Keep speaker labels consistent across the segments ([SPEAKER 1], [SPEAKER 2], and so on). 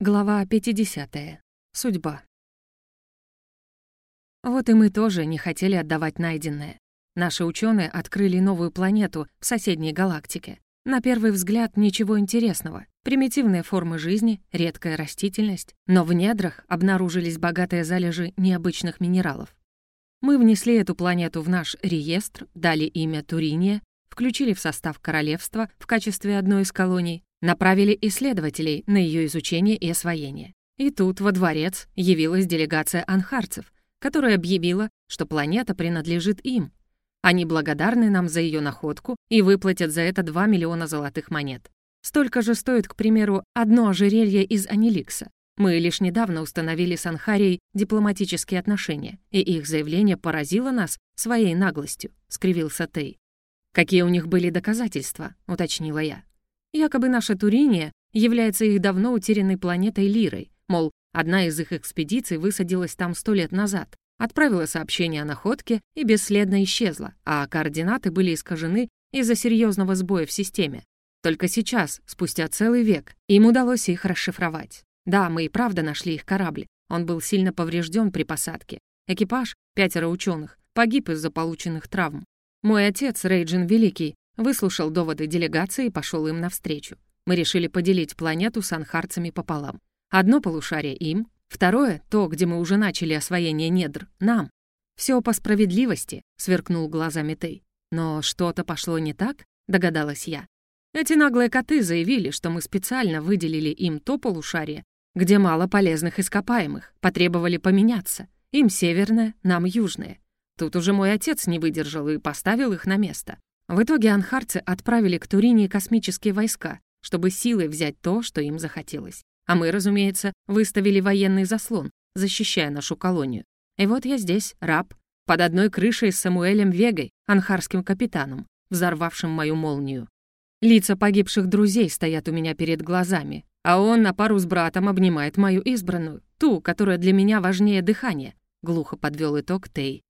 [SPEAKER 1] Глава 50. Судьба. Вот и мы тоже не хотели отдавать найденное. Наши ученые открыли новую планету в соседней галактике. На первый взгляд ничего интересного. Примитивные формы жизни, редкая растительность. Но в недрах обнаружились богатые залежи необычных минералов. Мы внесли эту планету в наш реестр, дали имя Туриния, включили в состав королевства в качестве одной из колоний, направили исследователей на ее изучение и освоение. И тут во дворец явилась делегация анхарцев, которая объявила, что планета принадлежит им. Они благодарны нам за ее находку и выплатят за это 2 миллиона золотых монет. Столько же стоит, к примеру, одно ожерелье из аниликса. Мы лишь недавно установили с Анхарией дипломатические отношения, и их заявление поразило нас своей наглостью», — скривился Тей. «Какие у них были доказательства?» — уточнила я. Якобы наша Туриния является их давно утерянной планетой Лирой, мол, одна из их экспедиций высадилась там сто лет назад, отправила сообщение о находке и бесследно исчезла, а координаты были искажены из-за серьезного сбоя в системе. Только сейчас, спустя целый век, им удалось их расшифровать. Да, мы и правда нашли их корабль. Он был сильно поврежден при посадке. Экипаж, пятеро ученых, погиб из-за полученных травм. Мой отец, Рейджин Великий, Выслушал доводы делегации и пошел им навстречу. Мы решили поделить планету с анхарцами пополам. Одно полушарие им, второе, то, где мы уже начали освоение недр, нам. Все по справедливости, сверкнул глазами Тей. Но что-то пошло не так, догадалась я. Эти наглые коты заявили, что мы специально выделили им то полушарие, где мало полезных ископаемых, потребовали поменяться. Им северное, нам южное. Тут уже мой отец не выдержал и поставил их на место. В итоге анхарцы отправили к Турине космические войска, чтобы силой взять то, что им захотелось. А мы, разумеется, выставили военный заслон, защищая нашу колонию. И вот я здесь, раб, под одной крышей с Самуэлем Вегой, анхарским капитаном, взорвавшим мою молнию. Лица погибших друзей стоят у меня перед глазами, а он на пару с братом обнимает мою избранную, ту, которая для меня важнее дыхания, глухо подвел итог Тей.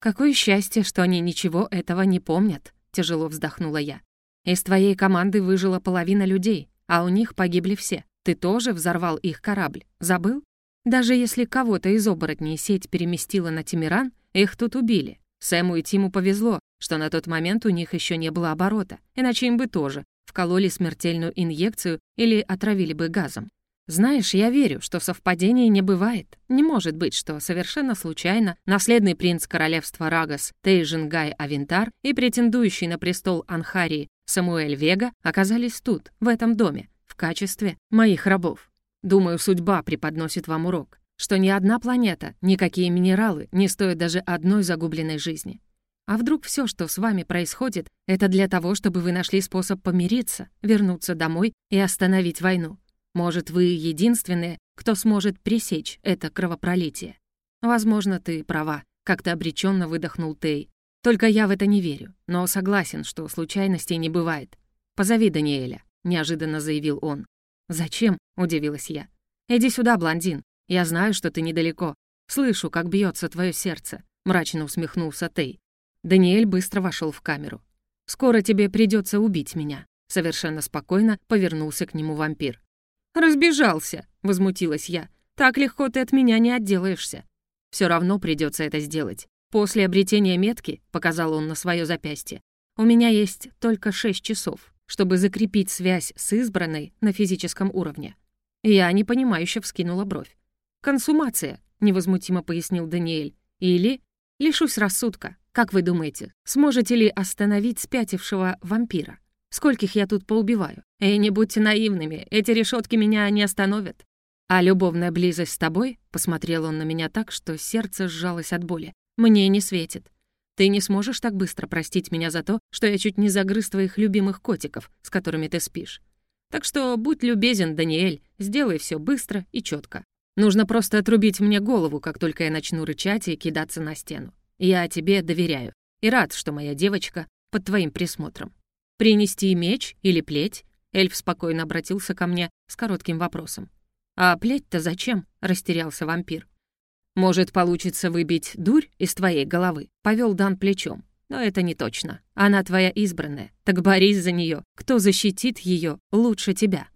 [SPEAKER 1] Какое счастье, что они ничего этого не помнят тяжело вздохнула я. «Из твоей команды выжила половина людей, а у них погибли все. Ты тоже взорвал их корабль. Забыл? Даже если кого-то из оборотней сеть переместила на Тимиран, их тут убили. Сэму и Тиму повезло, что на тот момент у них еще не было оборота, иначе им бы тоже вкололи смертельную инъекцию или отравили бы газом. Знаешь, я верю, что совпадений не бывает. Не может быть, что совершенно случайно наследный принц королевства Рагас Тейжингай Авентар и претендующий на престол Анхарии Самуэль Вега оказались тут, в этом доме, в качестве моих рабов. Думаю, судьба преподносит вам урок, что ни одна планета, никакие минералы не стоят даже одной загубленной жизни. А вдруг все, что с вами происходит, это для того, чтобы вы нашли способ помириться, вернуться домой и остановить войну? Может, вы единственные, кто сможет пресечь это кровопролитие. Возможно, ты права, как-то обреченно выдохнул Тей. Только я в это не верю, но согласен, что случайностей не бывает. Позови Даниэля, неожиданно заявил он. Зачем? удивилась я. Иди сюда, блондин. Я знаю, что ты недалеко. Слышу, как бьется твое сердце, мрачно усмехнулся Тей. Даниэль быстро вошел в камеру. Скоро тебе придется убить меня, совершенно спокойно повернулся к нему вампир. «Разбежался», — возмутилась я. «Так легко ты от меня не отделаешься. Все равно придется это сделать. После обретения метки, — показал он на свое запястье, — у меня есть только шесть часов, чтобы закрепить связь с избранной на физическом уровне». Я непонимающе вскинула бровь. «Консумация», — невозмутимо пояснил Даниэль. «Или лишусь рассудка. Как вы думаете, сможете ли остановить спятившего вампира?» Скольких я тут поубиваю? И не будьте наивными, эти решетки меня не остановят. А любовная близость с тобой, посмотрел он на меня так, что сердце сжалось от боли, мне не светит. Ты не сможешь так быстро простить меня за то, что я чуть не загрыз твоих любимых котиков, с которыми ты спишь. Так что будь любезен, Даниэль, сделай все быстро и четко. Нужно просто отрубить мне голову, как только я начну рычать и кидаться на стену. Я тебе доверяю и рад, что моя девочка под твоим присмотром. «Принести меч или плеть?» Эльф спокойно обратился ко мне с коротким вопросом. «А плеть-то зачем?» — растерялся вампир. «Может, получится выбить дурь из твоей головы?» — повел Дан плечом. «Но это не точно. Она твоя избранная. Так борись за нее. Кто защитит ее лучше тебя?»